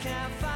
can't find